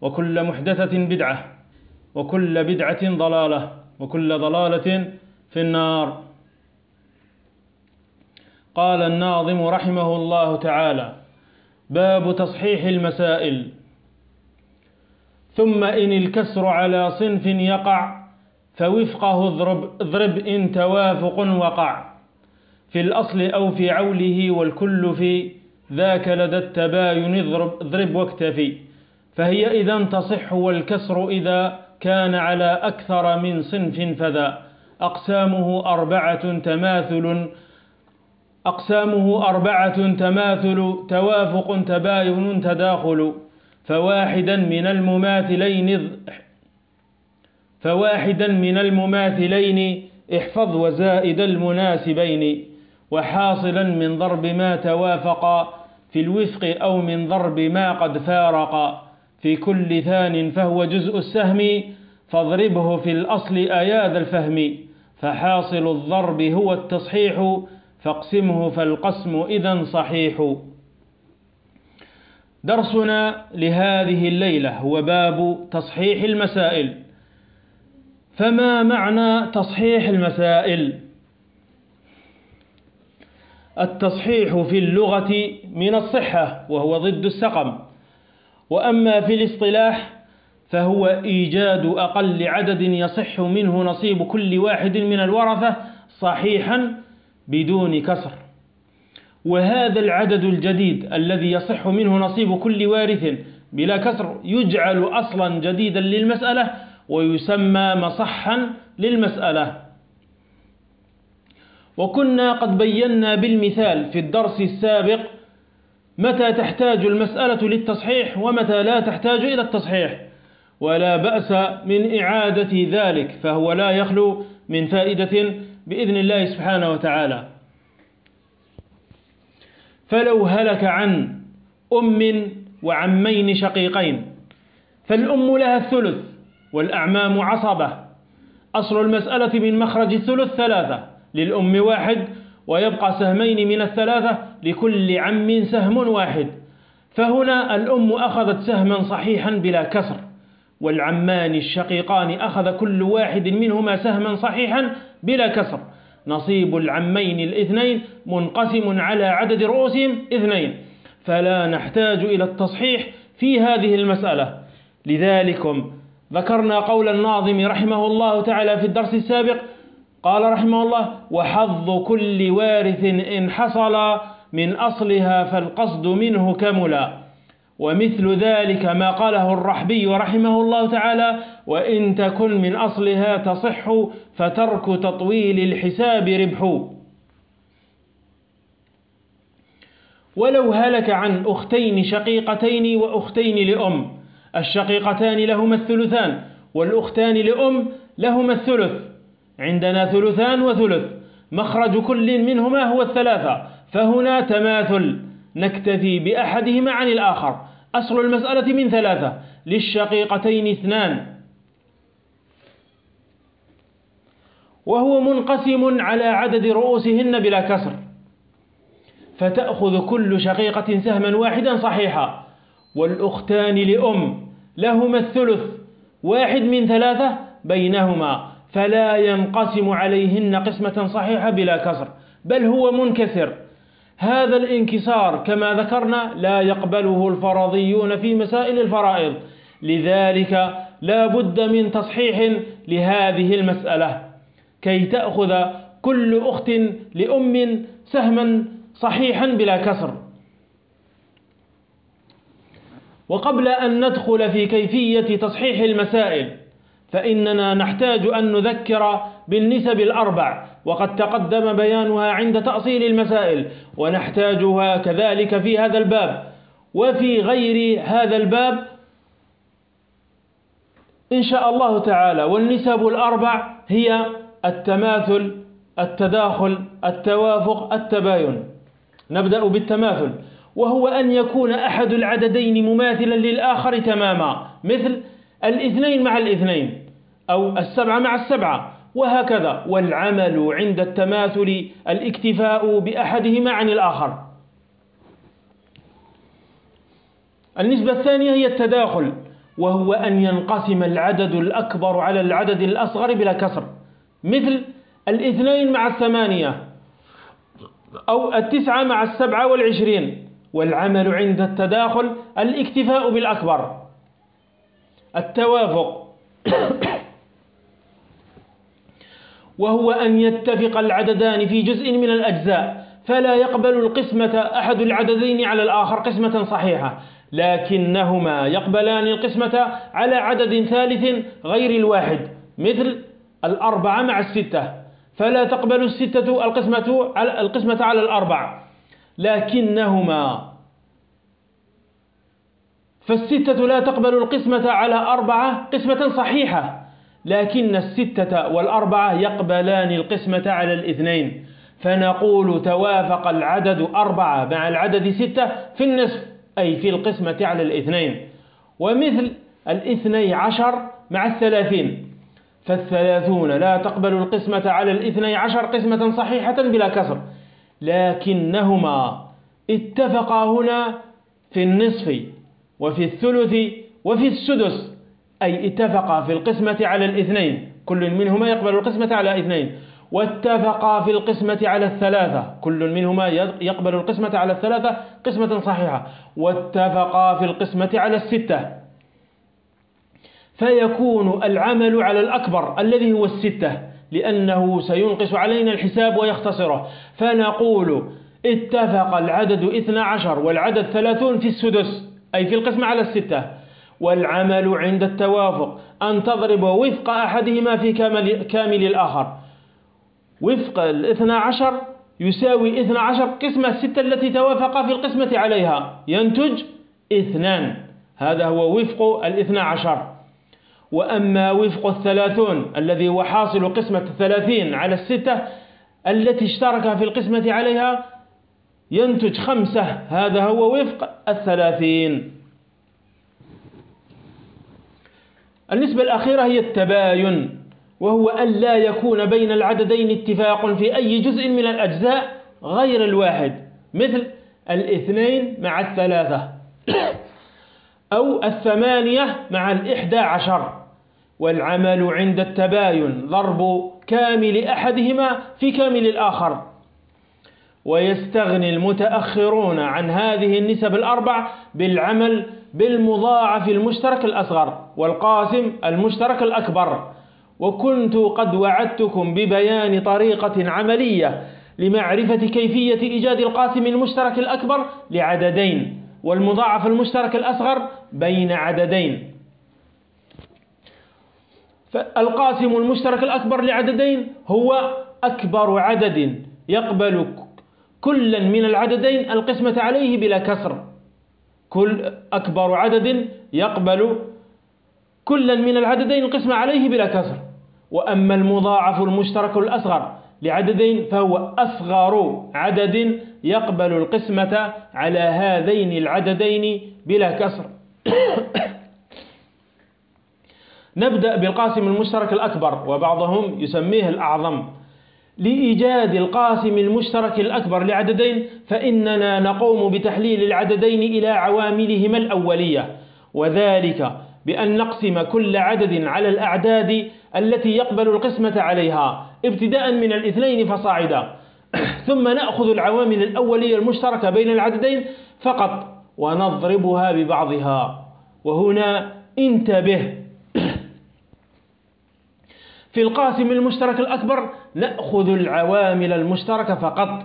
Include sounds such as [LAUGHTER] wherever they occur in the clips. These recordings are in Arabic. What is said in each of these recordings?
وكل محدثة بدعة وكل بدعة ضلالة وكل ضلالة في النار. قال الناظم رحمه الله تعالى باب تصحيح المسائل. ثم إن الكسر على صنف يقع فوفقه اضرب, اضرب إن توافق وقع. في الأصل أو في عوله والكل في ذاك لدى التباين اضرب, اضرب واكتفي. فهي إذا تصح والكسر إذا كان على أكثر من صنف فذا. أقسامه أربعة تماثل. أقسامه أربعة تماثل. توافق تباين تداخل. فواحدا من المماثلين فواحدا من المماثلين احفظ وزائد المناسبين. وحاصلا من ضرب ما توافقا في الوفق أو من ضرب ما قد فارقا في كل ثان فهو جزء السهم فاضربه في الأصل أياد الفهم فحاصل الضرب هو التصحيح فاقسمه فالقسم إذا صحيح. درسنا لهذه الليلة هو باب تصحيح المسائل. فما معنى تصحيح المسائل؟ التصحيح في اللغة من الصحة وهو ضد السقم. وأما في الاصطلاح فهو إيجاد أقل عدد يصح منه نصيب كل واحد من الورثة صحيحا بدون كسر. وهذا العدد الجديد الذي يصح منه نصيب كل وارث بلا كسر يجعل أصلا جديدا للمسألة ويسمى مصحا للمسألة. وكنا قد بينا بالمثال في الدرس السابق متى تحتاج المسألة للتصحيح ومتى لا تحتاج إلى التصحيح؟ ولا بأس من إعادة ذلك فهو لا يخلو من فائدة بإذن الله سبحانه وتعالى. فلو هلك عن أم وعمين شقيقين فالأم لها الثلث والأعمام عصبة. أصل المسألة من مخرج الثلث ثلاثة للأم واحد ويبقى سهمين من الثلاثة لكل عم سهم واحد. فهنا الأم أخذت سهما صحيحا بلا كسر والعمان الشقيقان أخذ كل واحد منهما سهما صحيحا بلا كسر. نصيب العمين الاثنين منقسم على عدد رؤوسهم اثنين. فلا نحتاج إلى التصحيح في هذه المسألة. لذلكم ذكرنا قول الناظم رحمه الله تعالى في الدرس السابق قال رحمه الله وحظ كل وارث إن حصل من أصلها فالقصد منه كملا. ومثل ذلك ما قاله الرحبي رحمه الله تعالى وإن تكن من أصلها تصح فترك تطويل الحساب ربح. ولو هلك عن أختين شقيقتين وأختين لأم الشقيقتان لهما الثلثان والأختان لأم لهما الثلث. عندنا ثلثان وثلث. مخرج كل منهما هو الثلاثة. فهنا تماثل. نكتفي بأحدهما عن الآخر. أصل المسألة من ثلاثة. للشقيقتين اثنان. وهو منقسم على عدد رؤوسهن بلا كسر. فتأخذ كل شقيقة سهما واحدا صحيحا. والأختان لأم. لهما الثلث. واحد من ثلاثة بينهما. فلا ينقسم عليهن قسمة صحيحة بلا كسر بل هو منكسر. هذا الانكسار كما ذكرنا لا يقبله الفرضيون في مسائل الفرائض. لذلك لا بد من تصحيح لهذه المسألة. كي تأخذ كل أخت لأم سهما صحيحا بلا كسر. وقبل أن ندخل في كيفية تصحيح المسائل فإننا نحتاج أن نذكر بالنسب الأربع وقد تقدم بيانها عند تأصيل المسائل ونحتاجها كذلك في هذا الباب. وفي غير هذا الباب إن شاء الله تعالى والنسب الأربع هي التماثل التداخل التوافق التباين. نبدأ بالتماثل. وهو أن يكون أحد العددين مماثلا للآخر تماما مثل الاثنين مع الاثنين أو السبعة مع السبعة وهكذا. والعمل عند التماثل الاكتفاء بأحدهما عن الآخر. النسبة الثانية هي التداخل وهو أن ينقسم العدد الأكبر على العدد الأصغر بلا كسر. مثل الاثنين مع الثمانية أو التسعة مع السبعة والعشرين. والعمل عند التداخل الاكتفاء بالأكبر. التوافق. وهو أن يتفق العددان في جزء من الأجزاء فلا يقبل القسمة أحد العددين على الآخر قسمة صحيحة لكنهما يقبلان القسمة على عدد ثالث غير الواحد مثل الأربعة مع الستة فلا تقبل الستة القسمة على, القسمة على الأربع لكنهما فالستة لا تقبل القسمة على أربعة قسمة صحيحة لكن الستة والأربعة يقبلان القسمة على الاثنين. فنقول توافق العدد أربعة مع العدد ستة في النصف أي في القسمة على الاثنين. ومثل الاثني عشر مع الثلاثين. فالثلاثون لا تقبل القسمة على الاثني عشر قسمة صحيحة بلا كسر. لكنهما اتفقا هنا في النصف. وفي الثلث وفي السدس. أي اتفقا في القسمة على الاثنين. كل منهما يقبل القسمة على اثنين. واتفقا في القسمة على الثلاثة. كل منهما يقبل القسمة على الثلاثة قسمة صحيحة. واتفقا في القسمة على الستة. فيكون العمل على الأكبر الذي هو الستة لأنه سينقص علينا الحساب ويختصره. فنقول اتفق العدد اثنى عشر والعدد ثلاثون في السدس. أي في القسمة على الستة. والعمل عند التوافق. أن تضرب وفق أحدهما في كامل, كامل الآخر. وفق الاثنى عشر يساوي اثنى عشر قسمة الستة التي توافق في القسمة عليها. ينتج اثنان. هذا هو وفق الاثنى عشر. وأما وفق الثلاثون الذي هو حاصل قسمة الثلاثين على الستة التي اشترك في القسمة عليها ينتج خمسة هذا هو وفق الثلاثين. النسبة الأخيرة هي التباين وهو أن لا يكون بين العددين اتفاق في أي جزء من الأجزاء غير الواحد مثل الاثنين مع الثلاثة أو الثمانية مع الإحدى عشر. والعمل عند التباين ضرب كامل أحدهما في كامل الآخر. ويستغني المتأخرون عن هذه النسب الأربع بالعمل بالمضاعف المشترك الأصغر والقاسم المشترك الأكبر. وكنت قد وعدتكم ببيان طريقة عملية لمعرفة كيفية إيجاد القاسم المشترك الأكبر لعددين والمضاعف المشترك الأصغر بين عددين. فالقاسم المشترك الأكبر لعددين هو أكبر عدد يقبل كلا من العددين القسمة عليه بلا كسر. كل أكبر عدد يقبل كلا من العددين القسمة عليه بلا كسر. وأما المضاعف المشترك الأصغر لعددين فهو أصغر عدد يقبل القسمة على هذين العددين بلا كسر. [COUGHS] نبدأ بالقاسم المشترك الأكبر وبعضهم يسميه الأعظم. لإيجاد القاسم المشترك الأكبر لعددين فإننا نقوم بتحليل العددين إلى عواملهما الأولية. وذلك بأن نقسم كل عدد على الأعداد التي يقبل القسمة عليها ابتداء من الاثنين فصاعدا. [CLEARS THROAT] ثم نأخذ العوامل الأولية المشتركة بين العددين فقط ونضربها ببعضها. وهنا انتبه في القاسم المشترك الأكبر نأخذ العوامل المشتركة فقط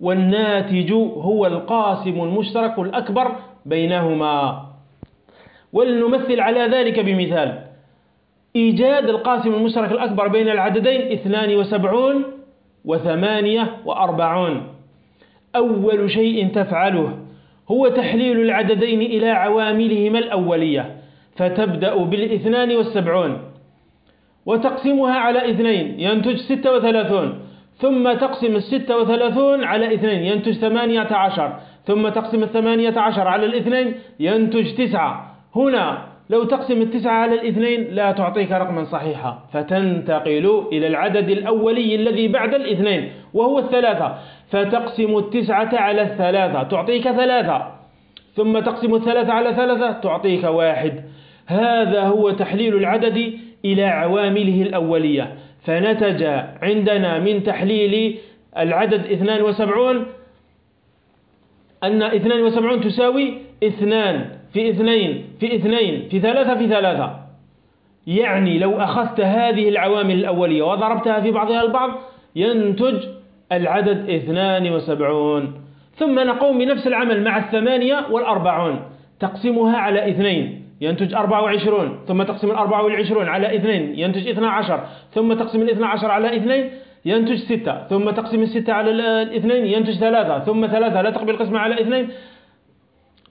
والناتج هو القاسم المشترك الأكبر بينهما. ولنمثل على ذلك بمثال إيجاد القاسم المشترك الأكبر بين العددين اثنان وسبعون وثمانية وأربعون. أول شيء تفعله هو تحليل العددين إلى عواملهما الأولية فتبدأ بالإثنان والسبعون. وتقسمها على اثنين ينتج ستة وثلاثون. ثم تقسم الستة وثلاثون على اثنين ينتج ثمانية عشر. ثم تقسم الثمانية عشر على الاثنين ينتج تسعة. هنا لو تقسم التسعة على الاثنين لا تعطيك رقما صحيحا. فتنتقل إلى العدد الأولي الذي بعد الاثنين وهو الثلاثة. فتقسم التسعة على الثلاثة تعطيك ثلاثة. ثم تقسم الثلاثة على ثلاثة تعطيك واحد. هذا هو تحليل العدد إلى عوامله الأولية. فنتج عندنا من تحليل العدد 72 أن 72 تساوي اثنان في اثنين في اثنين في ثلاثة في ثلاثة. يعني لو أخذت هذه العوامل الأولية وضربتها في بعضها البعض ينتج العدد 72 ثم نقوم بنفس العمل مع الثمانية والأربعون. تقسمها على اثنين. ينتج 24 ثم تقسم ال 24 على 2 ينتج 12 ثم تقسم ال 12 على 2 ينتج 6 ثم تقسم الستة على الاثنين ينتج 3 ثم 3 لا تقبل قسمة على 2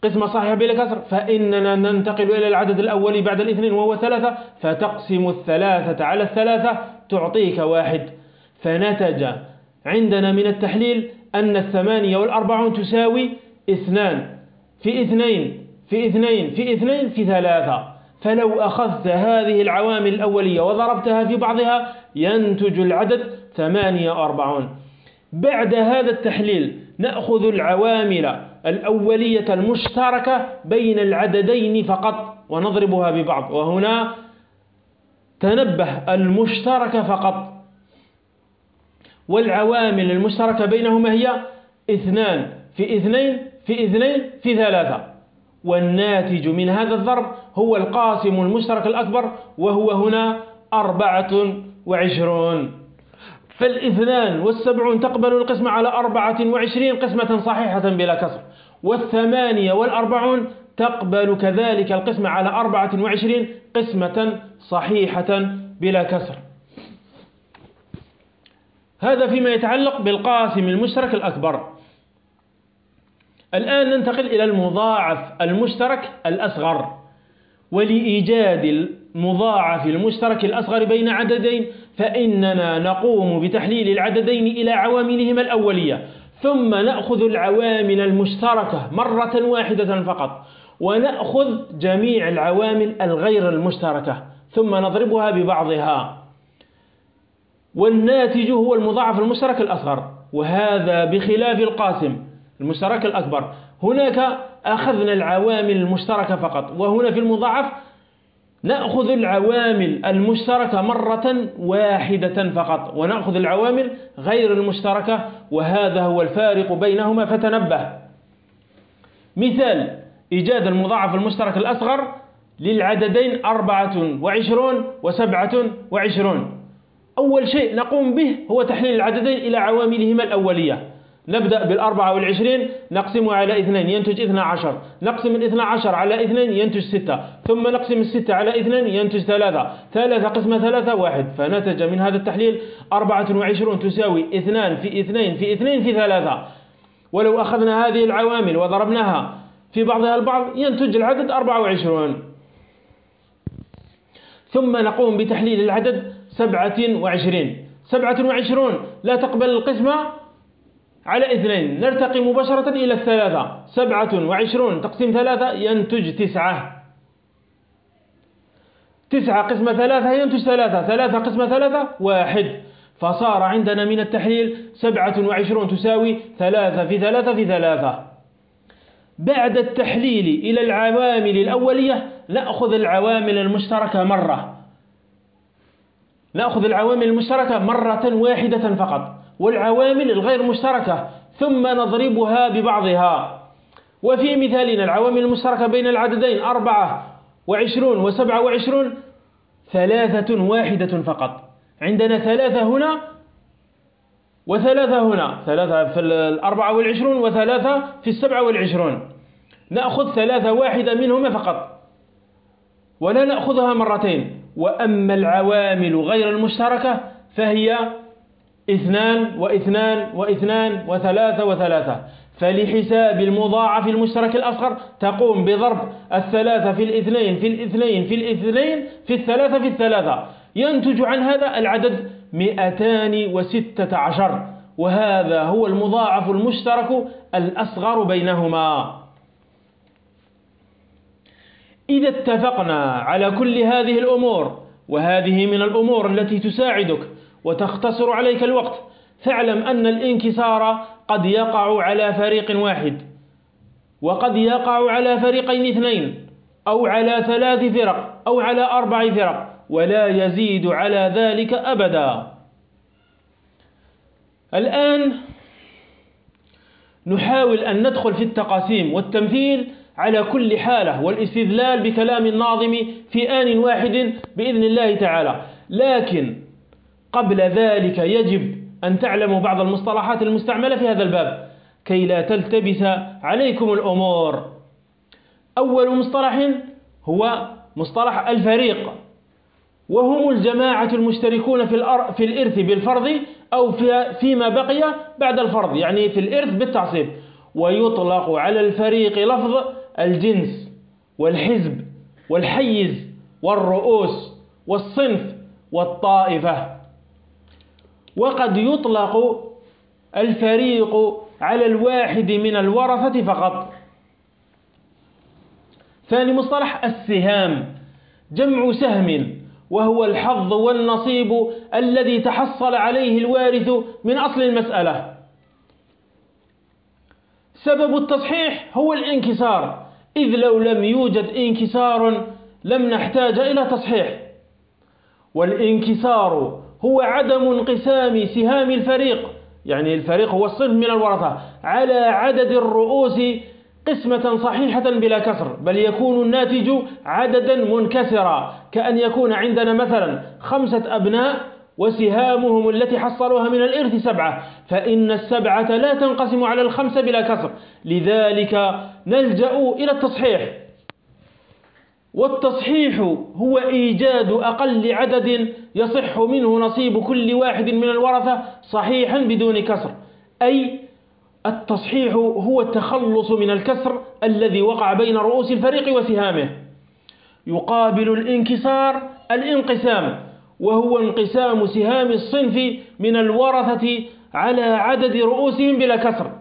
قسمة صحيحة بلا كسر فإننا ننتقل إلى العدد الأولي بعد الاثنين وهو ثلاثة فتقسم الثلاثة على الثلاثة تعطيك واحد. فنتج عندنا من التحليل أن الثمانية والأربعون تساوي اثنان. في اثنين في اثنين في اثنين في ثلاثة. فلو أخذت هذه العوامل الأولية وضربتها في بعضها ينتج العدد ثمانية وأربعون بعد هذا التحليل نأخذ العوامل الأولية المشتركة بين العددين فقط ونضربها ببعض. وهنا تنبه المشتركة فقط. والعوامل المشتركة بينهما هي اثنان في اثنين في اثنين في ثلاثة. والناتج من هذا الضرب هو القاسم المشترك الأكبر وهو هنا أربعة وعشرون. فالاثنان والسبعون تقبل القسمة على أربعة وعشرين قسمة صحيحة بلا كسر والثمانية والأربعون تقبل كذلك القسمة على أربعة وعشرين قسمة صحيحة بلا كسر. هذا فيما يتعلق بالقاسم المشترك الأكبر. الآن ننتقل إلى المضاعف المشترك الأصغر. ولإيجاد المضاعف المشترك الأصغر بين عددين فإننا نقوم بتحليل العددين إلى عواملهما الأولية. ثم نأخذ العوامل المشتركة مرة واحدة فقط ونأخذ جميع العوامل الغير المشتركة ثم نضربها ببعضها. والناتج هو المضاعف المشترك الأصغر وهذا بخلاف القاسم. المشترك الأكبر. هناك أخذنا العوامل المشتركة فقط وهنا في المضاعف نأخذ العوامل المشتركة مرة واحدة فقط ونأخذ العوامل غير المشتركة وهذا هو الفارق بينهما. فتنبه. مثال إيجاد المضاعف المشترك الأصغر للعددين أربعة وعشرون وسبعة وعشرون. أول شيء نقوم به هو تحليل العددين إلى عواملهما الأولية. نبدأ بالأربعة والعشرين نقسمها على اثنين ينتج اثنى عشر. نقسم الاثنى عشر على اثنين ينتج ستة. ثم نقسم الستة على اثنين ينتج ثلاثة. ثلاثة قسمة ثلاثة واحد. فنتج من هذا التحليل أربعة وعشرون تساوي اثنان في اثنين في اثنين في ثلاثة. ولو أخذنا هذه العوامل وضربناها في بعضها البعض ينتج العدد أربعة وعشرون. ثم نقوم بتحليل العدد سبعة وعشرين. سبعة وعشرون لا تقبل القسمة على اثنين نرتقي مباشرة إلى الثلاثة. سبعة وعشرون تقسيم ثلاثة ينتج تسعة. تسعة قسمة ثلاثة ينتج ثلاثة. ثلاثة قسمة ثلاثة واحد. فصار عندنا من التحليل سبعة وعشرون تساوي ثلاثة في ثلاثة في ثلاثة. بعد التحليل إلى العوامل الأولية نأخذ العوامل المشتركة مرة. نأخذ العوامل المشتركة مرة واحدة فقط. والعوامل الغير مشتركة ثم نضربها ببعضها. وفي مثالنا العوامل المشتركة بين العددين أربعة وعشرون وسبعة وعشرون ثلاثة واحدة فقط. عندنا ثلاثة هنا وثلاثة هنا. ثلاثة في الأربعة والعشرون وثلاثة في السبعة والعشرون. نأخذ ثلاثة واحدة منهما فقط. ولا نأخذها مرتين. وأما العوامل غير المشتركة فهي اثنان واثنان واثنان وثلاثة وثلاثة. فلحساب المضاعف المشترك الأصغر تقوم بضرب الثلاثة في الاثنين في الاثنين في الاثنين في الثلاثة في الثلاثة. ينتج عن هذا العدد مئتان وستة عشر. وهذا هو المضاعف المشترك الأصغر بينهما. إذا اتفقنا على كل هذه الأمور وهذه من الأمور التي تساعدك وتختصر عليك الوقت. فاعلم أن الانكسار قد يقع على فريق واحد وقد يقع على فريقين اثنين أو على ثلاث فرق أو على أربع فرق ولا يزيد على ذلك أبدا. الآن نحاول أن ندخل في التقاسيم والتمثيل على كل حالة والاستدلال بكلام الناظم في آن واحد بإذن الله تعالى. لكن قبل ذلك يجب أن تعلموا بعض المصطلحات المستعملة في هذا الباب. كي لا تلتبس عليكم الأمور. أول مصطلح هو مصطلح الفريق. وهم الجماعة المشتركون في, في الإرث بالفرض أو في فيما بقي بعد الفرض يعني في الإرث بالتعصيب. ويطلق على الفريق لفظ الجنس والحزب والحيز والرؤوس والصنف والطائفة. وقد يطلق الفريق على الواحد من الورثة فقط. ثاني مصطلح السهام جمع سهم وهو الحظ والنصيب الذي تحصل عليه الوارث من أصل المسألة. سبب التصحيح هو الانكسار إذ لو لم يوجد انكسار لم نحتاج إلى تصحيح. والانكسار هو عدم انقسام سهام الفريق يعني الفريق هو الصنف من الورثة على عدد الرؤوس قسمة صحيحة بلا كسر بل يكون الناتج عددا منكسرا كأن يكون عندنا مثلا خمسة أبناء وسهامهم التي حصلوها من الإرث سبعة فإن السبعة لا تنقسم على الخمسة بلا كسر لذلك نلجأ إلى التصحيح. والتصحيح هو إيجاد أقل عدد يصح منه نصيب كل واحد من الورثة صحيحا بدون كسر. أي التصحيح هو التخلص من الكسر الذي وقع بين رؤوس الفريق وسهامه. يقابل الانكسار الانقسام وهو انقسام سهام الصنف من الورثة على عدد رؤوسهم بلا كسر.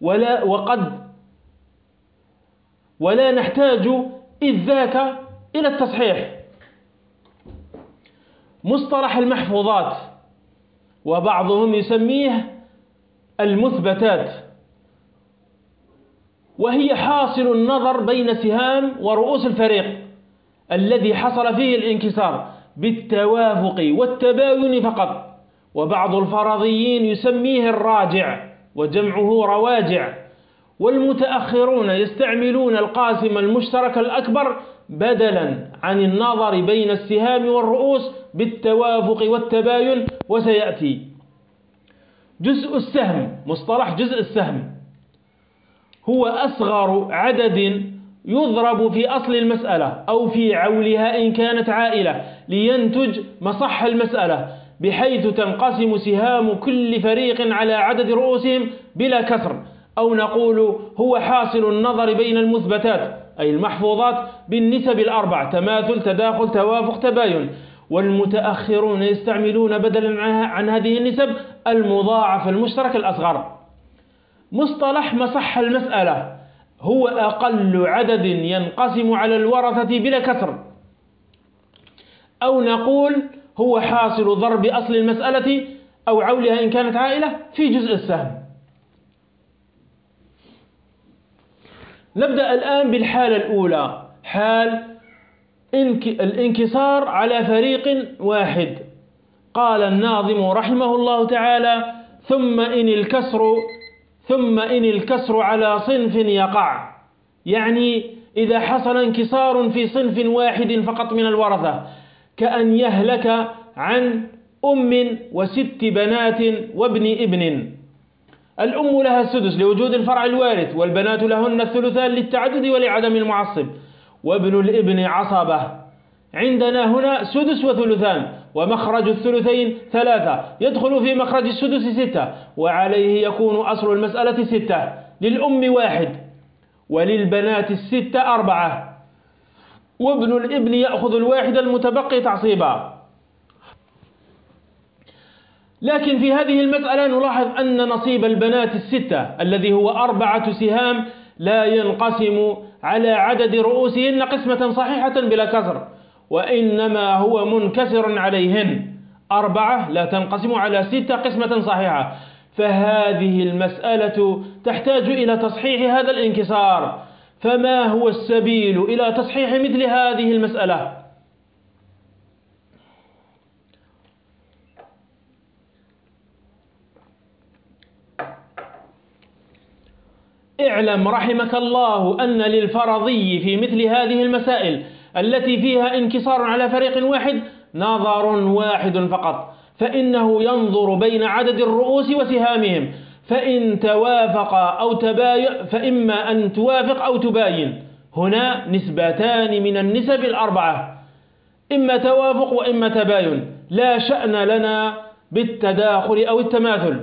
ولا وقد ولا نحتاج إذ ذاك إلى التصحيح. مصطلح المحفوظات وبعضهم يسميه المثبتات. وهي حاصل النظر بين سهام ورؤوس الفريق الذي حصل فيه الانكسار بالتوافق والتباين فقط. وبعض الفرضيين يسميه الراجع وجمعه رواجع. والمتأخرون يستعملون القاسم المشترك الأكبر بدلا عن النظر بين السهام والرؤوس بالتوافق والتباين وسيأتي جزء السهم مصطلح جزء السهم هو أصغر عدد يضرب في أصل المسألة أو في عولها إن كانت عائلة لينتج مصح المسألة بحيث تنقسم سهام كل فريق على عدد رؤوسهم بلا كسر. أو نقول هو حاصل النظر بين المثبتات أي المحفوظات بالنسب الأربع تماثل تداخل توافق تباين. والمتأخرون يستعملون بدلا عن هذه النسب المضاعف المشترك الأصغر. مصطلح مصح المسألة هو أقل عدد ينقسم على الورثة بلا كسر. أو نقول هو حاصل ضرب أصل المسألة أو عولها إن كانت عائلة في جزء السهم. نبدأ الآن بالحالة الأولى. حال الانكسار على فريق واحد. قال الناظم رحمه الله تعالى ثم إن الكسر ثم إن الكسر على صنف يقع. يعني إذا حصل انكسار في صنف واحد فقط من الورثة كأن يهلك عن أم وست بنات وابن ابن. الأم لها السدس لوجود الفرع الوارث والبنات لهن الثلثان للتعدد ولعدم المعصب. وابن الابن عصبة. عندنا هنا سدس وثلثان ومخرج الثلثين ثلاثة. يدخل في مخرج السدس ستة وعليه يكون أصل المسألة ستة. للأم واحد وللبنات الستة أربعة. وابن الابن يأخذ الواحد المتبقي تعصيبا. لكن في هذه المسألة نلاحظ أن نصيب البنات الستة الذي هو أربعة سهام لا ينقسم على عدد رؤوسهن قسمة صحيحة بلا كسر وإنما هو منكسر عليهن. أربعة لا تنقسم على ستة قسمة صحيحة. فهذه المسألة تحتاج إلى تصحيح هذا الانكسار. فما هو السبيل إلى تصحيح مثل هذه المسألة؟ اعلم رحمك الله أن للفرضي في مثل هذه المسائل التي فيها انكسار على فريق واحد نظر واحد فقط فإنه ينظر بين عدد الرؤوس وسهامهم فإن توافق أو تباين فإما أن توافق أو تباين. هنا نسبتان من النسب الأربعة إما توافق وإما تباين لا شأن لنا بالتداخل أو التماثل.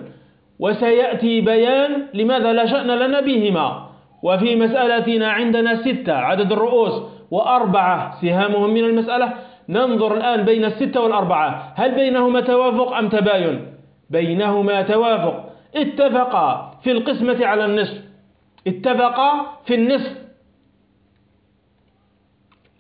وسيأتي بيان لماذا لا شأن لنا بهما. وفي مسألتنا عندنا ستة عدد الرؤوس وأربعة سهامهم من المسألة. ننظر الآن بين الستة والأربعة. هل بينهما توافق أم تباين؟ بينهما توافق. اتفقا في القسمة على النصف. اتفقا في النصف.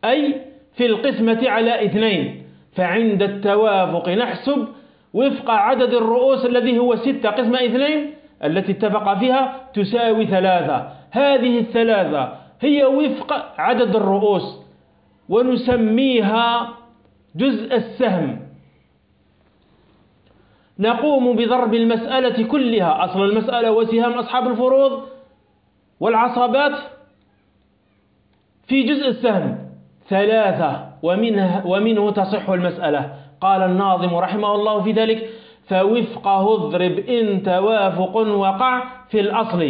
أي في القسمة على اثنين. فعند التوافق نحسب وفق عدد الرؤوس الذي هو ستة قسمة اثنين التي اتفق فيها تساوي ثلاثة. هذه الثلاثة هي وفق عدد الرؤوس ونسميها جزء السهم. نقوم بضرب المسألة كلها أصل المسألة وسهام أصحاب الفروض والعصبات في جزء السهم. ثلاثة ومنه, ومنه تصح المسألة. قال الناظم رحمه الله في ذلك فوفقه اضرب إن توافق وقع في الأصل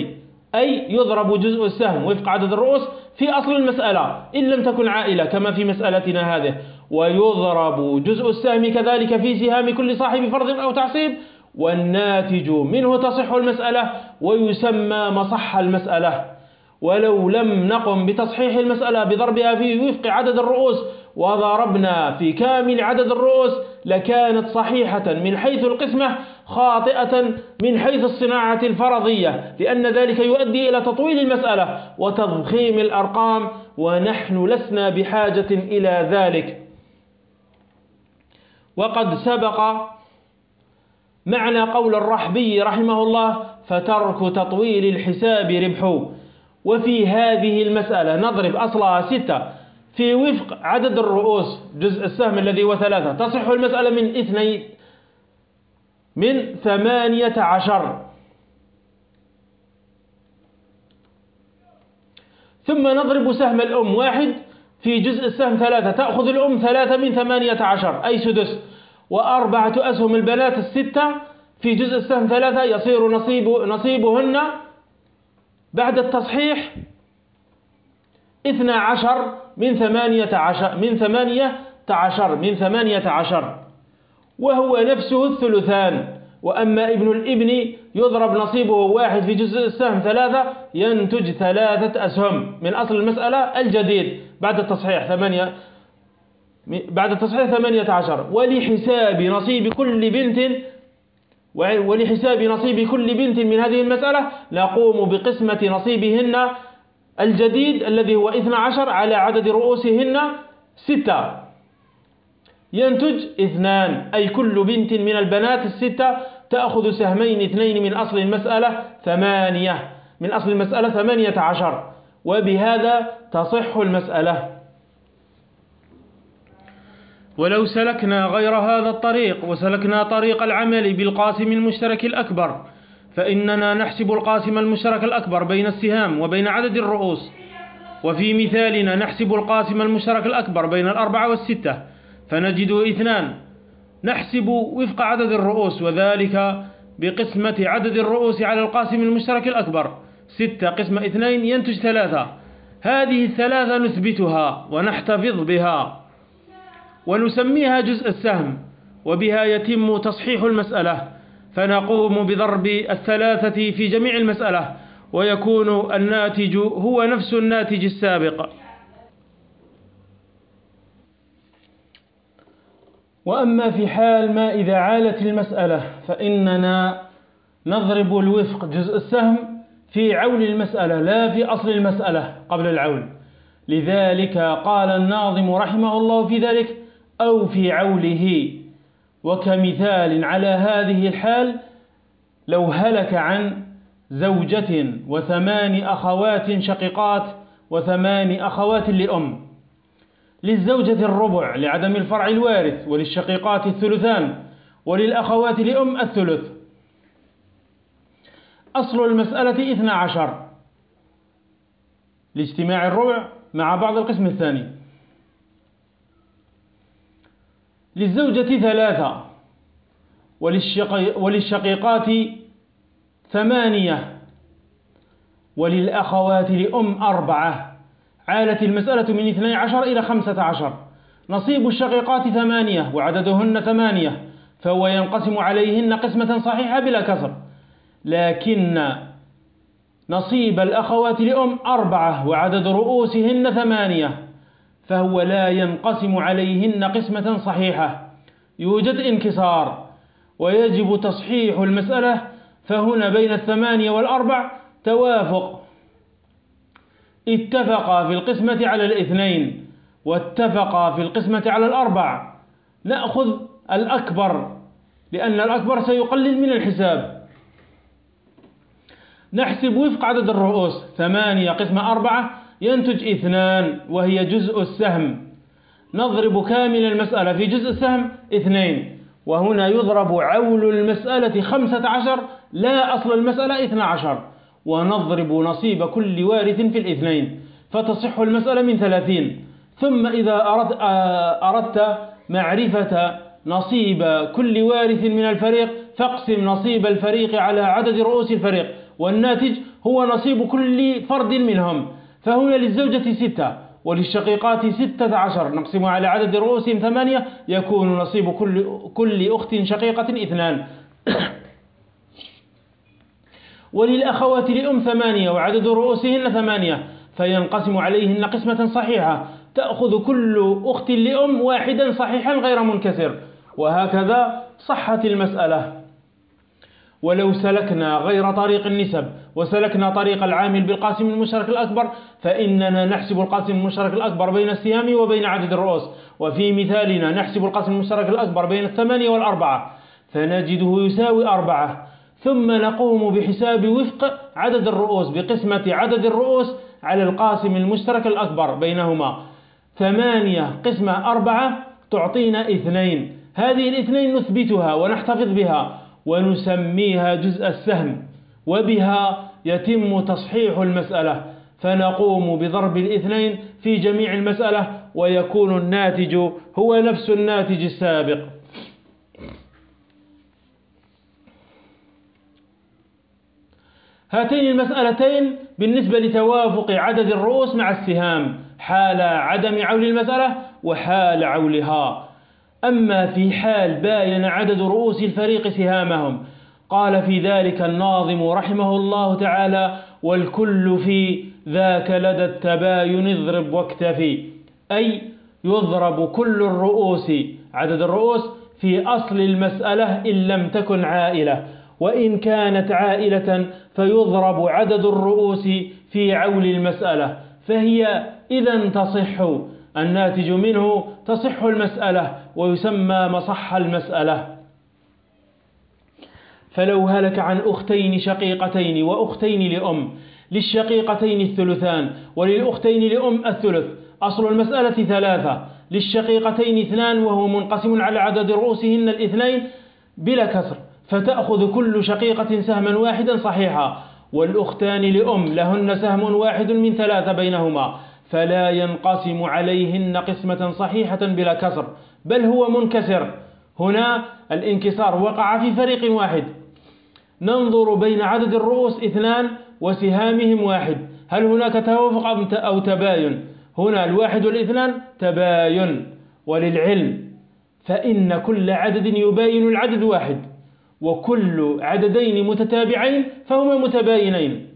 أي يضرب جزء السهم وفق عدد الرؤوس في أصل المسألة إن لم تكن عائلة كما في مسألتنا هذه ويضرب جزء السهم كذلك في سهام كل صاحب فرض أو تعصيب والناتج منه تصح المسألة ويسمى مصح المسألة. ولو لم نقم بتصحيح المسألة بضربها في وفق عدد الرؤوس وضربنا في كامل عدد الرؤوس لكانت صحيحة من حيث القسمة خاطئة من حيث الصناعة الفرضية لأن ذلك يؤدي إلى تطويل المسألة وتضخيم الأرقام ونحن لسنا بحاجة إلى ذلك. وقد سبق معنى قول الرحبي رحمه الله فترك تطويل الحساب ربح وفي هذه المسألة نضرب أصلها ستة في وفق عدد الرؤوس جزء السهم الذي هو ثلاثة. تصح المسألة من اثنين من ثمانية عشر. ثم نضرب سهم الأم واحد في جزء السهم ثلاثة. تأخذ الأم ثلاثة من ثمانية عشر أي سدس. وأربعة أسهم البنات الستة في جزء السهم ثلاثة يصير نصيب نصيبهن. بعد التصحيح اثنى عشر من ثمانية عشر من ثمانية عشر من ثمانية عشر. وهو نفسه الثلثان. وأما ابن الابن يضرب نصيبه واحد في جزء السهم ثلاثة ينتج ثلاثة أسهم. من أصل المسألة الجديد. بعد التصحيح ثمانية بعد التصحيح ثمانية عشر. ولحساب نصيب كل بنت ولحساب نصيب كل بنت من هذه المسألة نقوم بقسمة نصيبهن الجديد الذي هو 12 على عدد رؤوسهن ستة. ينتج اثنان أي كل بنت من البنات الستة تأخذ سهمين اثنين من أصل المسألة ثمانية. من أصل المسألة ثمانية عشر. وبهذا تصح المسألة. ولو سلكنا غير هذا الطريق وسلكنا طريق العمل بالقاسم المشترك الأكبر فإننا نحسب القاسم المشترك الأكبر بين السهام وبين عدد الرؤوس. وفي مثالنا نحسب القاسم المشترك الأكبر بين الأربعة والستة فنجد اثنان. نحسب وفق عدد الرؤوس وذلك بقسمة عدد الرؤوس على القاسم المشترك الأكبر. ستة قسمة اثنين ينتج ثلاثة. هذه الثلاثة نثبتها ونحتفظ بها. ونسميها جزء السهم وبها يتم تصحيح المسألة. فنقوم بضرب الثلاثة في جميع المسألة ويكون الناتج هو نفس الناتج السابق. وأما في حال ما إذا عالت المسألة فإننا نضرب الوفق جزء السهم في عول المسألة لا في أصل المسألة قبل العول لذلك قال الناظم رحمه الله في ذلك أو في عوله وكمثال على هذه الحال لو هلك عن زوجة وثمان أخوات شقيقات وثمان أخوات لأم. للزوجة الربع لعدم الفرع الوارث وللشقيقات الثلثان وللأخوات لأم الثلث. أصل المسألة اثنى عشر. لاجتماع الربع مع بعض القسم الثاني. للزوجة ثلاثة وللشقيقات ثمانية وللأخوات لأم أربعة. عالت المسألة من اثني عشر إلى خمسة عشر. نصيب الشقيقات ثمانية وعددهن ثمانية فهو ينقسم عليهن قسمة صحيحة بلا كسر. لكن نصيب الأخوات لأم أربعة وعدد رؤوسهن ثمانية. فهو لا ينقسم عليهن قسمة صحيحة. يوجد انكسار ويجب تصحيح المسألة فهنا بين الثمانية والأربع توافق. اتفقا في القسمة على الاثنين واتفقا في القسمة على الأربع. نأخذ الأكبر لأن الأكبر سيقلل من الحساب. نحسب وفق عدد الرؤوس ثمانية قسمة أربعة ينتج اثنان وهي جزء السهم. نضرب كامل المسألة في جزء السهم اثنين وهنا يضرب عول المسألة خمسة عشر لا أصل المسألة اثنى عشر. ونضرب نصيب كل وارث في الاثنين فتصح المسألة من ثلاثين. ثم إذا أردت معرفة نصيب كل وارث من الفريق فاقسم نصيب الفريق على عدد رؤوس الفريق. والناتج هو نصيب كل فرد منهم. فهنا للزوجة ستة وللشقيقات ستة عشر. نقسم على عدد رؤوسهم ثمانية. يكون نصيب كل, كل أخت شقيقة اثنان. [COUGHS] وللأخوات لأم ثمانية وعدد رؤوسهن ثمانية. فينقسم عليهن قسمة صحيحة. تأخذ كل أخت لأم واحدا صحيحا غير منكسر. وهكذا صحت المسألة. ولو سلكنا غير طريق النسب وسلكنا طريق العامل بالقاسم المشترك الأكبر فإننا نحسب القاسم المشترك الأكبر بين السهام وبين عدد الرؤوس وفي مثالنا نحسب القاسم المشترك الأكبر بين الثمانية والأربعة فنجده يساوي أربعة ثم نقوم بحساب وفق عدد الرؤوس بقسمة عدد الرؤوس على القاسم المشترك الأكبر بينهما. ثمانية قسمة أربعة تعطينا اثنين هذه الاثنين نثبتها ونحتفظ بها. ونسميها جزء السهم وبها يتم تصحيح المسألة فنقوم بضرب الاثنين في جميع المسألة ويكون الناتج هو نفس الناتج السابق. هاتين المسألتين بالنسبة لتوافق عدد الرؤوس مع السهام حال عدم عول المسألة وحال عولها. أما في حال باين عدد رؤوس الفريق سهامهم قال في ذلك الناظم رحمه الله تعالى والكل في ذاك لدى التباين اضرب واكتفي أي يضرب كل الرؤوس عدد الرؤوس في أصل المسألة إن لم تكن عائلة وإن كانت عائلة فيضرب عدد الرؤوس في عول المسألة فهي إذا تصح الناتج منه تصح المسألة ويسمى مصح المسألة. فلو هلك عن أختين شقيقتين وأختين لأم للشقيقتين الثلثان وللأختين لأم الثلث أصل المسألة ثلاثة. للشقيقتين اثنان وهو منقسم على عدد رؤوسهن الاثنين بلا كسر فتأخذ كل شقيقة سهما واحدا صحيحا والأختان لأم لهن سهم واحد من ثلاثة بينهما. فلا ينقسم عليهن قسمة صحيحة بلا كسر بل هو منكسر. هنا الانكسار وقع في فريق واحد. ننظر بين عدد الرؤوس اثنان وسهامهم واحد. هل هناك توافق أو تباين؟ هنا الواحد والاثنان تباين. وللعلم فإن كل عدد يباين العدد واحد وكل عددين متتابعين فهما متباينين.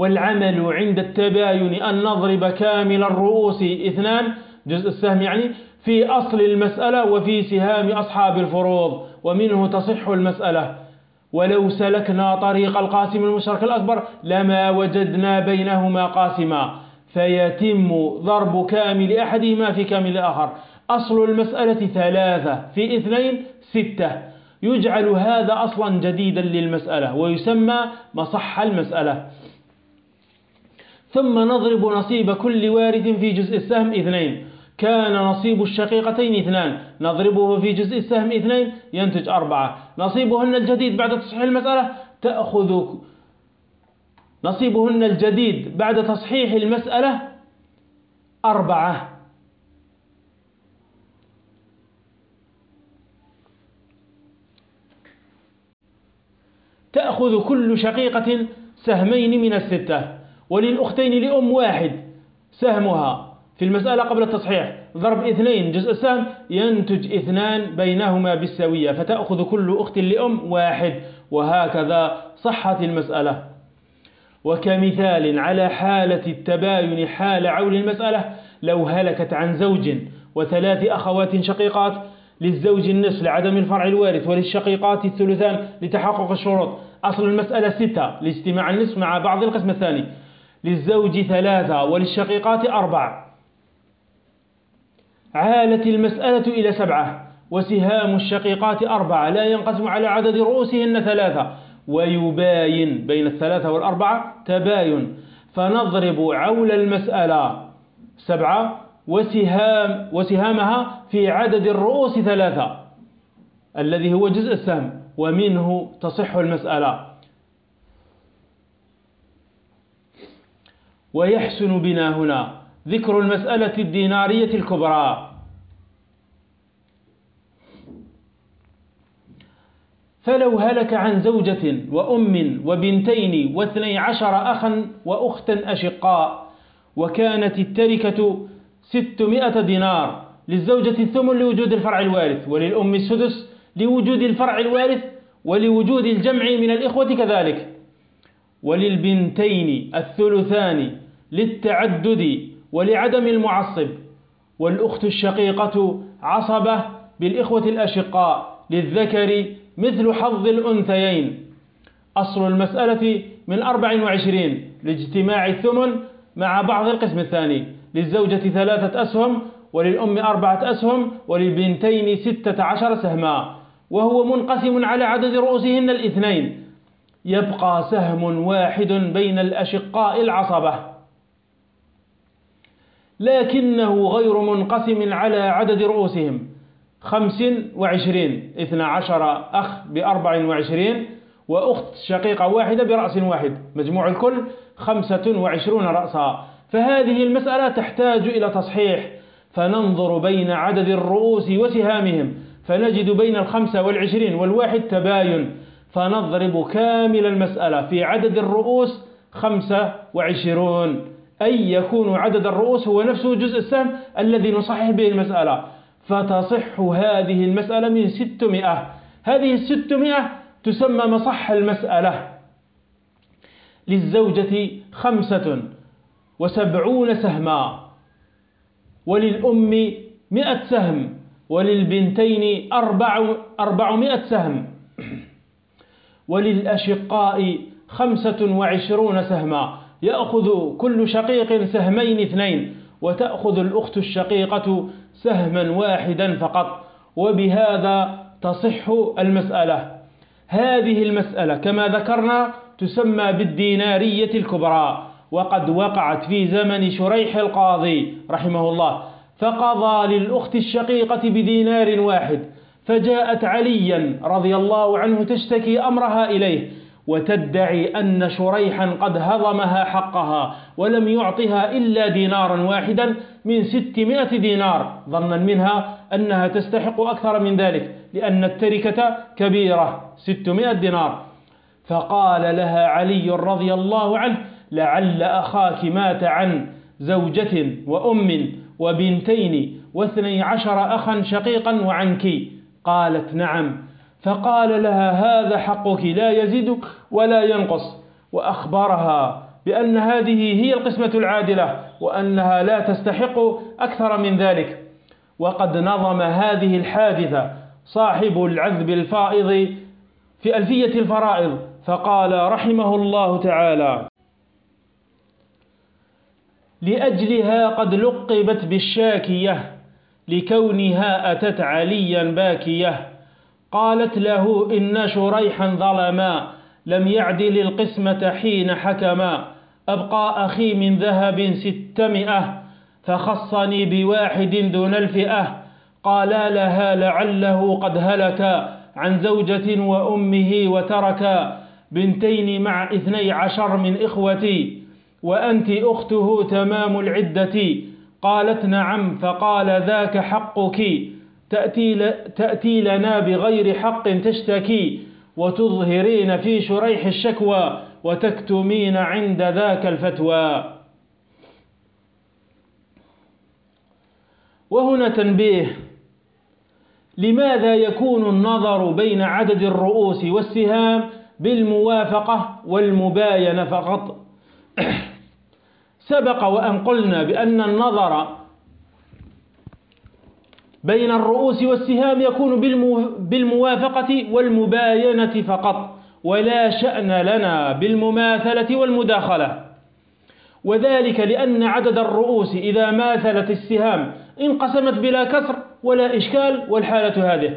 والعمل عند التباين أن نضرب كامل الرؤوس اثنان جزء السهم يعني في أصل المسألة وفي سهام أصحاب الفروض ومنه تصح المسألة. ولو سلكنا طريق القاسم المشترك الأكبر لما وجدنا بينهما قاسما. فيتم ضرب كامل أحدهما في كامل الآخر. أصل المسألة ثلاثة في اثنين ستة. يجعل هذا أصلا جديدا للمسألة ويسمى مصح المسألة. ثم نضرب نصيب كل وارد في جزء السهم اثنين. كان نصيب الشقيقتين اثنان. نضربه في جزء السهم اثنين ينتج أربعة. نصيبهن الجديد بعد تصحيح المسألة تأخذ نصيبهن الجديد بعد تصحيح المسألة أربعة. تأخذ كل شقيقة سهمين من الستة. وللأختين لأم واحد سهمها في المسألة قبل التصحيح. ضرب اثنين جزء السهم ينتج اثنان بينهما بالسوية فتأخذ كل أخت لأم واحد وهكذا صحت المسألة. وكمثال على حالة التباين حال عول المسألة لو هلكت عن زوج وثلاث أخوات شقيقات للزوج النصف لعدم الفرع الوارث وللشقيقات الثلثان لتحقق الشروط. أصل المسألة ستة لاجتماع النصف مع بعض القسم الثاني. للزوج ثلاثة وللشقيقات أربع عالت المسألة إلى سبعة وسهام الشقيقات أربعة لا ينقسم على عدد رؤوسهن ثلاثة ويباين بين الثلاثة والأربعة تباين. فنضرب عول المسألة سبعة وسهام وسهامها في عدد الرؤوس ثلاثة الذي هو جزء السهم ومنه تصح المسألة. ويحسن بنا هنا. ذكر المسألة الدينارية الكبرى. فلو هلك عن زوجة وأم وبنتين واثني عشر أخا وأختا أشقاء وكانت التركة ستمائة دينار للزوجة الثمن لوجود الفرع الوارث وللأم السدس لوجود الفرع الوارث ولوجود الجمع من الإخوة كذلك. وللبنتين الثلثان للتعدد ولعدم المعصب. والأخت الشقيقة عصبة بالإخوة الأشقاء للذكر مثل حظ الأنثيين. أصل المسألة من 24 لاجتماع الثمن مع بعض القسم الثاني للزوجة ثلاثة أسهم وللأم أربعة أسهم وللبنتين ستة عشر سهما وهو منقسم على عدد رؤوسهن الاثنين. يبقى سهم واحد بين الأشقاء العصبة. لكنه غير منقسم على عدد رؤوسهم. خمس وعشرين اثنى عشر أخ بأربع وعشرين وأخت شقيقة واحدة برأس واحد. مجموع الكل خمسة وعشرون رأسا. فهذه المسألة تحتاج إلى تصحيح. فننظر بين عدد الرؤوس وسهامهم. فنجد بين الخمسة والعشرين والواحد تباين. فنضرب كامل المسألة في عدد الرؤوس خمسة وعشرون. أي يكون عدد الرؤوس هو نفسه جزء السهم الذي نصحح به المسألة. فتصح هذه المسألة من ستمائة. هذه الستمائة تسمى مصح المسألة. للزوجة خمسة وسبعون سهما. وللأم مئة سهم. وللبنتين أربع أربعمائة سهم. وللأشقاء خمسة وعشرون سهما. يأخذ كل شقيق سهمين اثنين وتأخذ الأخت الشقيقة سهما واحدا فقط. وبهذا تصح المسألة. هذه المسألة كما ذكرنا تسمى بالدينارية الكبرى وقد وقعت في زمن شريح القاضي رحمه الله. فقضى للأخت الشقيقة بدينار واحد. فجاءت عليا رضي الله عنه تشتكي أمرها إليه وتدعي أن شريحا قد هضمها حقها ولم يعطها إلا دينارا واحدا من ستمائة دينار ظنا منها أنها تستحق أكثر من ذلك لأن التركة كبيرة ستمائة دينار. فقال لها علي رضي الله عنه لعل أخاك مات عن زوجة وأم وبنتين واثني عشر أخا شقيقا وعنك قالت نعم. فقال لها هذا حقك لا يزيد ولا ينقص. وأخبرها بأن هذه هي القسمة العادلة وأنها لا تستحق أكثر من ذلك. وقد نظم هذه الحادثة صاحب العذب الفائض في ألفية الفرائض. فقال رحمه الله تعالى لأجلها قد لقبت بالشاكية لكونها أتت عليا باكية. قالت له إن شريحا ظلما لم يعدل القسمة حين حكما. أبقى أخي من ذهب ستمائة فخصني بواحد دون الفئة. قالا لها لعله قد هلك عن زوجة وأمه وترك بنتين مع اثني عشر من إخوتي وأنت أخته تمام العدة. قالت نعم فقال ذاك حقك. تأتي, لنا بغير حق تشتكي وتظهرين في شريح الشكوى وتكتمين عند ذاك الفتوى. وهنا تنبيه لماذا يكون النظر بين عدد الرؤوس والسهام بالموافقة والمباينة فقط؟ [COUGHS] سبق وأن قلنا بأن النظر بين الرؤوس والسهام يكون بالموافقة والمباينة فقط ولا شأن لنا بالمماثلة والمداخلة. وذلك لأن عدد الرؤوس إذا ماثلت السهام انقسمت بلا كسر ولا إشكال والحالة هذه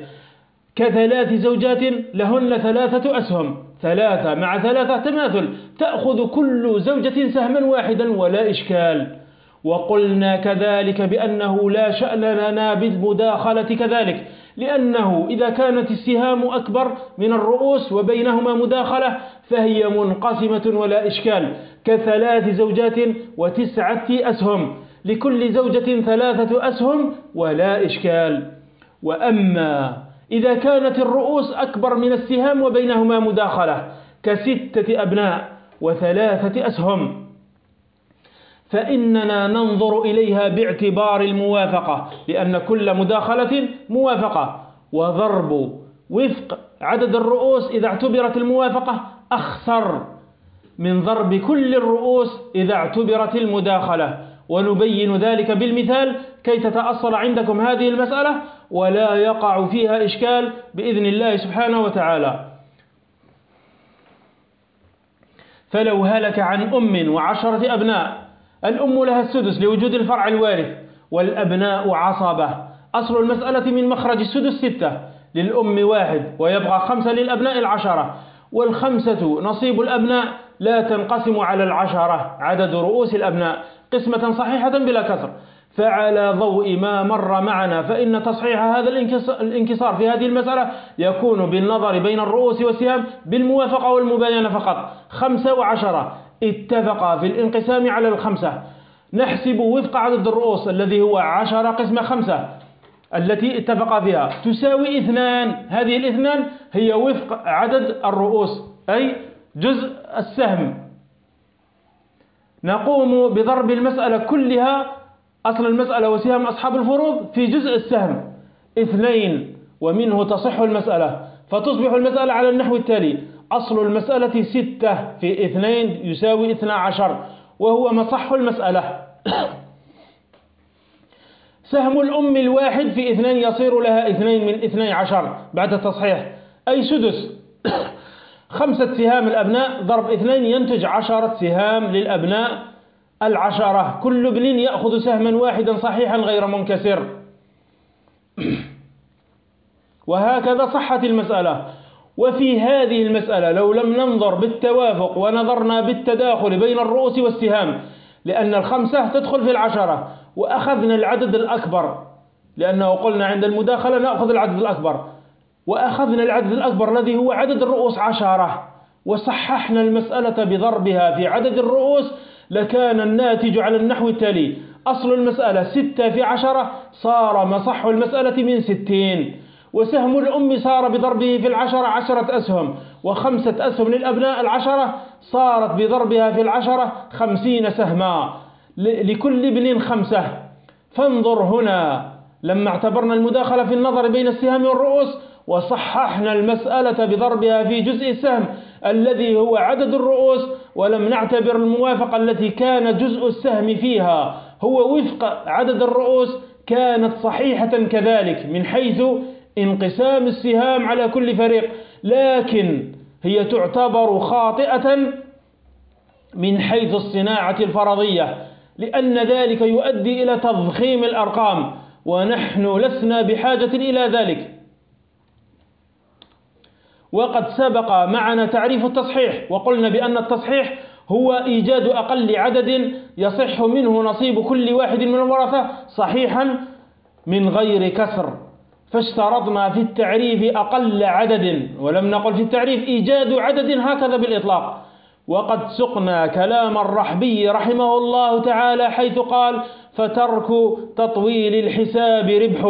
كثلاث زوجات لهن ثلاثة أسهم. ثلاثة مع ثلاثة تماثل. تأخذ كل زوجة سهما واحدا ولا إشكال. وقلنا كذلك بأنه لا شأن لنا بالمداخلة كذلك. لأنه إذا كانت السهام أكبر من الرؤوس وبينهما مداخلة فهي منقسمة ولا إشكال. كثلاث زوجات وتسعة أسهم. لكل زوجة ثلاثة أسهم ولا إشكال. وأما إذا كانت الرؤوس أكبر من السهام وبينهما مداخلة كستة أبناء وثلاثة أسهم. فإننا ننظر إليها باعتبار الموافقة لأن كل مداخلة موافقة. وضرب وفق عدد الرؤوس إذا اعتبرت الموافقة أخسر من ضرب كل الرؤوس إذا اعتبرت المداخلة. ونبين ذلك بالمثال كي تتأصل عندكم هذه المسألة ولا يقع فيها إشكال بإذن الله سبحانه وتعالى. فلو هلك عن أم وعشرة أبناء الأم لها السدس لوجود الفرع الوارث والأبناء عصبة. أصل المسألة من مخرج السدس ستة للأم واحد ويبقى خمسة للأبناء العشرة. والخمسة نصيب الأبناء لا تنقسم على العشرة عدد رؤوس الأبناء قسمة صحيحة بلا كسر. فعلى ضوء ما مر معنا فإن تصحيح هذا الانكسار في هذه المسألة يكون بالنظر بين الرؤوس والسهام بالموافقة والمباينة فقط. خمسة وعشرة. اتفقا في الانقسام على الخمسة. نحسب وفق عدد الرؤوس الذي هو عشرة قسمة خمسة التي اتفقا فيها. تساوي اثنان. هذه الاثنان هي وفق عدد الرؤوس أي جزء السهم. نقوم بضرب المسألة كلها أصل المسألة وسهام أصحاب الفروض في جزء السهم. اثنين ومنه تصح المسألة فتصبح المسألة على النحو التالي. أصل المسألة ستة في اثنين يساوي اثنى عشر وهو مصح المسألة. [COUGHS] سهم الأم الواحد في اثنين يصير لها اثنين من اثني عشر بعد التصحيح. أي سدس؟ [COUGHS] خمسة سهام الأبناء ضرب اثنين ينتج عشرة سهام للأبناء. العشرة كل ابن يأخذ سهما واحدا صحيحا غير منكسر. [CLEARS THROAT] وهكذا صحت المسألة. وفي هذه المسألة لو لم ننظر بالتوافق ونظرنا بالتداخل بين الرؤوس والسهام لأن الخمسة تدخل في العشرة وأخذنا العدد الأكبر. لأنه قلنا عند المداخلة نأخذ العدد الأكبر. وأخذنا العدد الأكبر الذي هو عدد الرؤوس عشرة وصححنا المسألة بضربها في عدد الرؤوس لكان الناتج على النحو التالي. أصل المسألة ستة في عشرة صار مصح المسألة من ستين. وسهم الأم صار بضربه في العشرة عشرة أسهم وخمسة أسهم للأبناء العشرة صارت بضربها في العشرة خمسين سهما. لكل ابن خمسة. فانظر هنا لما اعتبرنا المداخلة في النظر بين السهام والرؤوس وصححنا المسألة بضربها في جزء السهم الذي هو عدد الرؤوس ولم نعتبر الموافقة التي كان جزء السهم فيها. هو وفق عدد الرؤوس كانت صحيحة كذلك من حيث انقسام السهام على كل فريق لكن هي تعتبر خاطئة من حيث الصناعة الفرضية لأن ذلك يؤدي إلى تضخيم الأرقام ونحن لسنا بحاجة إلى ذلك. وقد سبق معنا تعريف التصحيح وقلنا بأن التصحيح هو إيجاد أقل عدد يصح منه نصيب كل واحد من الورثة صحيحا من غير كسر. فاشترطنا في التعريف أقل عدد ولم نقل في التعريف إيجاد عدد هكذا بالإطلاق. وقد سقنا كلام الرحبي رحمه الله تعالى حيث قال فترك تطويل الحساب ربح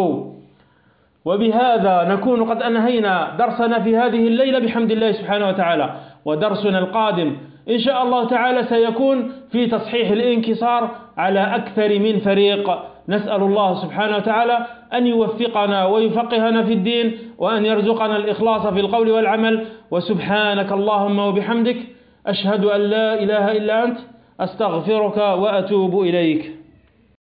وبهذا نكون قد أنهينا درسنا في هذه الليلة بحمد الله سبحانه وتعالى. ودرسنا القادم إن شاء الله تعالى سيكون في تصحيح الانكسار على أكثر من فريق. نسأل الله سبحانه وتعالى أن يوفقنا ويفقهنا في الدين وأن يرزقنا الإخلاص في القول والعمل. وسبحانك اللهم وبحمدك أشهد أن لا إله إلا أنت أستغفرك وأتوب إليك.